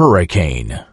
hurricane.